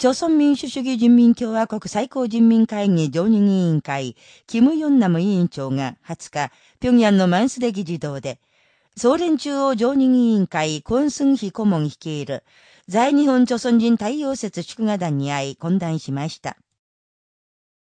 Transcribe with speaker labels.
Speaker 1: 朝鮮民主主義人民共和国最高人民会議常任委員会、キム・ヨンナム委員長が20日、平壌のマンスデ議事堂で、総連中央常任委員会、コンスンヒ顧問率いる、在日本朝鮮人太陽節祝賀団に会い、懇談しました。